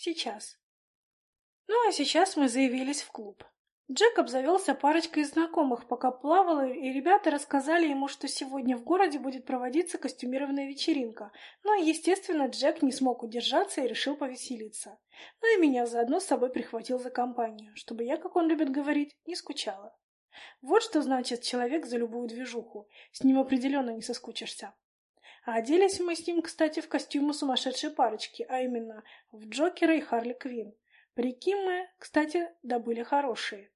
Сейчас. Ну, а сейчас мы заявились в клуб. Джек обзавелся парочкой знакомых, пока плавал, и ребята рассказали ему, что сегодня в городе будет проводиться костюмированная вечеринка. Ну и, естественно, Джек не смог удержаться и решил повеселиться. Ну и меня заодно с собой прихватил за компанию, чтобы я, как он любит говорить, не скучала. Вот что значит человек за любую движуху. С ним определенно не соскучишься. А оделись мы с ним, кстати, в костюмы сумасшедшей парочки, а именно в Джокера и Харли Квинн. Парики мы, кстати, добыли хорошие.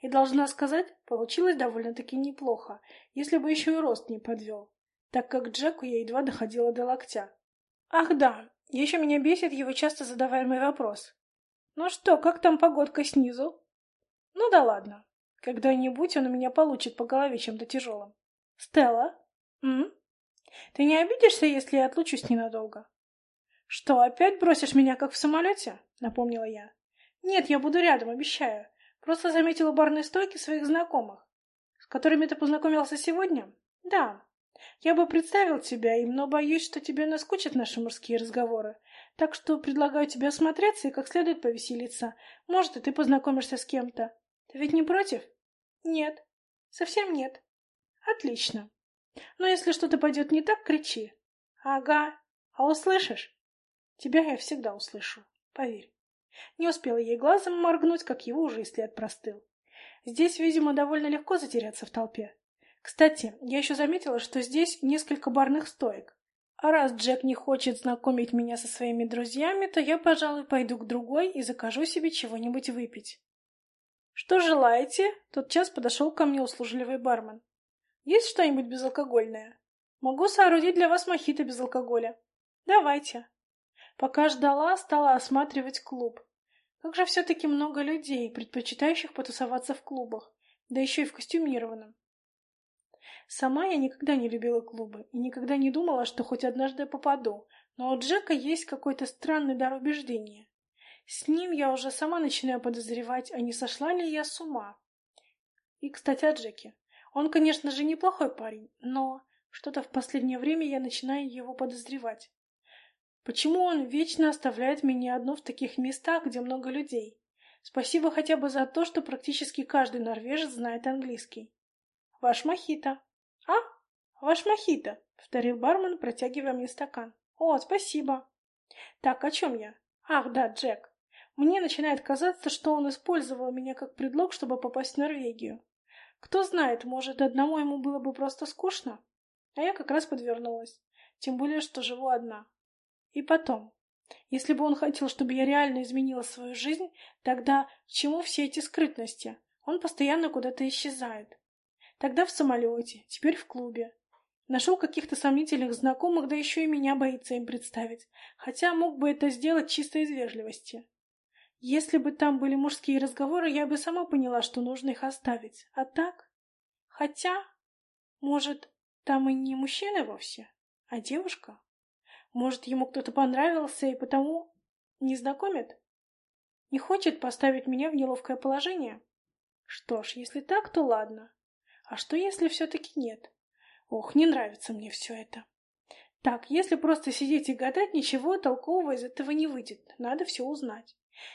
И должна сказать, получилось довольно-таки неплохо, если бы еще и рост не подвел, так как Джеку я едва доходила до локтя. Ах да, еще меня бесит его часто задаваемый вопрос. Ну что, как там погодка снизу? Ну да ладно. Когда-нибудь он у меня получит по голове чем-то тяжелым. Стелла? М? Ты не обидишься, если я отлучусь ненадолго? Что, опять бросишь меня, как в самолете? Напомнила я. Нет, я буду рядом, обещаю. Просто заметила барной стойки своих знакомых. С которыми ты познакомился сегодня? Да. Я бы представил тебя им, но боюсь, что тебе наскучат наши мужские разговоры. Так что предлагаю тебе осмотреться и как следует повеселиться. Может, и ты познакомишься с кем-то. Ты ведь не против? Нет. Совсем нет. Отлично. Но если что-то пойдет не так, кричи. Ага. А услышишь? Тебя я всегда услышу. Поверь. Не успела ей глазом моргнуть, как его уже и след простыл. Здесь, видимо, довольно легко затеряться в толпе. Кстати, я еще заметила, что здесь несколько барных стоек. А раз Джек не хочет знакомить меня со своими друзьями, то я, пожалуй, пойду к другой и закажу себе чего-нибудь выпить. «Что желаете?» Тот час подошел ко мне услужливый бармен. «Есть что-нибудь безалкогольное?» «Могу соорудить для вас мохито без алкоголя». «Давайте». Пока ждала, стала осматривать клуб. Как же все-таки много людей, предпочитающих потусоваться в клубах, да еще и в костюмированном. Сама я никогда не любила клубы и никогда не думала, что хоть однажды попаду, но у Джека есть какой-то странный дар убеждения. С ним я уже сама начинаю подозревать, а не сошла ли я с ума. И, кстати, о Джеке. Он, конечно же, неплохой парень, но что-то в последнее время я начинаю его подозревать. Почему он вечно оставляет меня одну в таких местах, где много людей? Спасибо хотя бы за то, что практически каждый норвежец знает английский. Ваш мохито. А? Ваш мохито, повторил бармен, протягивая мне стакан. О, спасибо. Так, о чем я? Ах, да, Джек. Мне начинает казаться, что он использовал меня как предлог, чтобы попасть в Норвегию. Кто знает, может, одному ему было бы просто скучно? А я как раз подвернулась. Тем более, что живу одна. И потом, если бы он хотел, чтобы я реально изменила свою жизнь, тогда к чему все эти скрытности? Он постоянно куда-то исчезает. Тогда в самолете, теперь в клубе. Нашел каких-то сомнительных знакомых, да еще и меня боится им представить. Хотя мог бы это сделать чисто из вежливости. Если бы там были мужские разговоры, я бы сама поняла, что нужно их оставить. А так? Хотя, может, там и не мужчина вовсе, а девушка? Может, ему кто-то понравился и потому не знакомит? Не хочет поставить меня в неловкое положение? Что ж, если так, то ладно. А что, если все-таки нет? Ох, не нравится мне все это. Так, если просто сидеть и гадать, ничего толкового из этого не выйдет. Надо все узнать.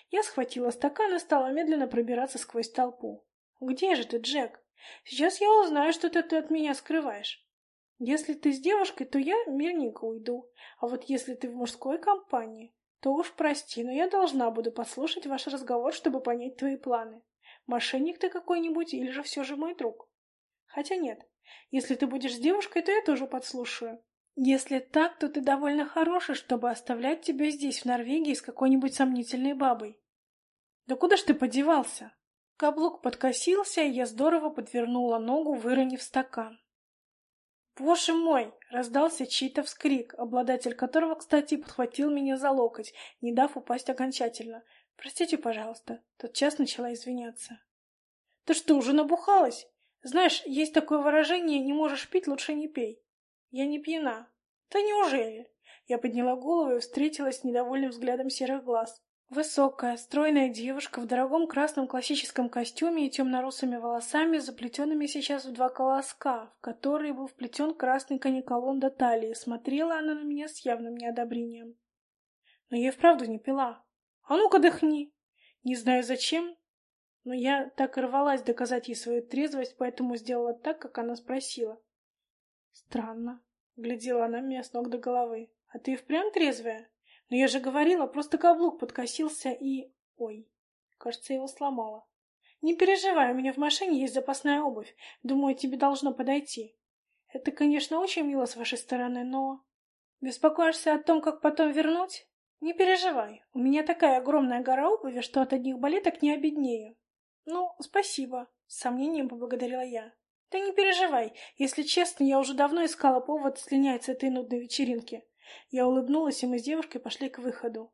Я схватила стакан и стала медленно пробираться сквозь толпу. «Где же ты, Джек? Сейчас я узнаю, что ты от меня скрываешь. Если ты с девушкой, то я мирненько уйду. А вот если ты в мужской компании, то уж прости, но я должна буду послушать ваш разговор, чтобы понять твои планы. Мошенник ты какой-нибудь или же все же мой друг? Хотя нет. Если ты будешь с девушкой, то я тоже подслушаю. Если так, то ты довольно хороший, чтобы оставлять тебя здесь, в Норвегии, с какой-нибудь сомнительной бабой. Да куда ж ты подевался? Каблук подкосился, и я здорово подвернула ногу, выронив стакан. «Боже мой!» — раздался чей-то вскрик, обладатель которого, кстати, подхватил меня за локоть, не дав упасть окончательно. «Простите, пожалуйста». Тотчас начала извиняться. «Ты что, уже набухалась? Знаешь, есть такое выражение «не можешь пить, лучше не пей». Я не пьяна. Да неужели?» Я подняла голову и встретилась с недовольным взглядом серых глаз. Высокая, стройная девушка в дорогом красном классическом костюме и темно-русыми волосами, заплетенными сейчас в два колоска, в которые был вплетен красный каниколон до талии, смотрела она на меня с явным неодобрением. Но я и вправду не пила. А ну-ка дыхни. Не знаю зачем, но я так и рвалась доказать ей свою трезвость, поэтому сделала так, как она спросила. Странно. Глядела она меня с ног до головы. А ты впрямь трезвая? Но я же говорила, просто каблук подкосился и... Ой, кажется, его сломала. Не переживай, у меня в машине есть запасная обувь. Думаю, тебе должно подойти. Это, конечно, очень мило с вашей стороны, но... Беспокоишься о том, как потом вернуть? Не переживай, у меня такая огромная гора обуви, что от одних балеток не обеднею. Ну, спасибо, с сомнением поблагодарила я. Да не переживай, если честно, я уже давно искала повод слинять с этой нудной вечеринки. Я улыбнулась, и мы с девушкой пошли к выходу.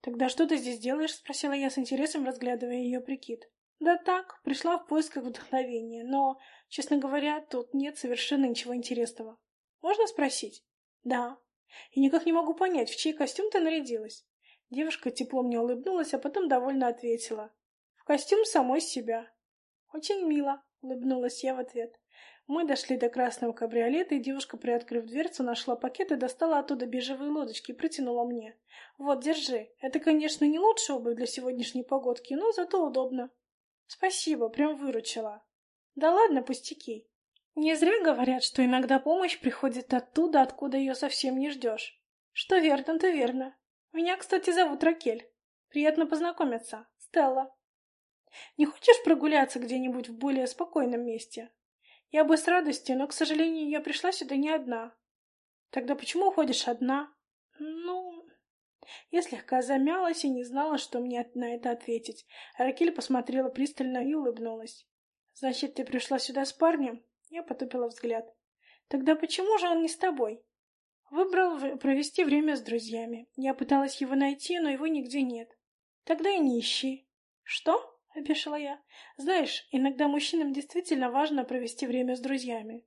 «Тогда что ты здесь делаешь?» — спросила я с интересом, разглядывая ее прикид. «Да так, пришла в поисках вдохновения, но, честно говоря, тут нет совершенно ничего интересного. Можно спросить?» «Да». «И никак не могу понять, в чей костюм ты нарядилась?» Девушка тепло мне улыбнулась, а потом довольно ответила. «В костюм самой себя». «Очень мило», — улыбнулась я в ответ. Мы дошли до красного кабриолета, и девушка, приоткрыв дверцу, нашла пакет и достала оттуда бежевые лодочки и протянула мне. «Вот, держи. Это, конечно, не лучшая обувь для сегодняшней погодки, но зато удобно». «Спасибо, прям выручила». «Да ладно, пустяки. Не зря говорят, что иногда помощь приходит оттуда, откуда ее совсем не ждешь. Что верно, то верно. Меня, кстати, зовут Ракель. Приятно познакомиться. Стелла. Не хочешь прогуляться где-нибудь в более спокойном месте? Я бы с радостью, но, к сожалению, я пришла сюда не одна. Тогда почему уходишь одна? Ну... Я слегка замялась и не знала, что мне на это ответить. Ракель посмотрела пристально и улыбнулась. «Значит, ты пришла сюда с парнем?» Я потупила взгляд. «Тогда почему же он не с тобой?» Выбрал провести время с друзьями. Я пыталась его найти, но его нигде нет. Тогда и не ищи. «Что?» — опешила я. «Знаешь, иногда мужчинам действительно важно провести время с друзьями.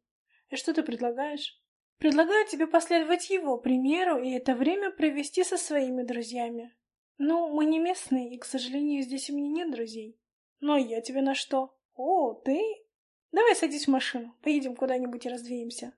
И что ты предлагаешь?» «Предлагаю тебе последовать его примеру и это время провести со своими друзьями. Ну, мы не местные, и, к сожалению, здесь у меня нет друзей. Но я тебе на что? О, ты? Давай садись в машину, поедем куда-нибудь и развеемся».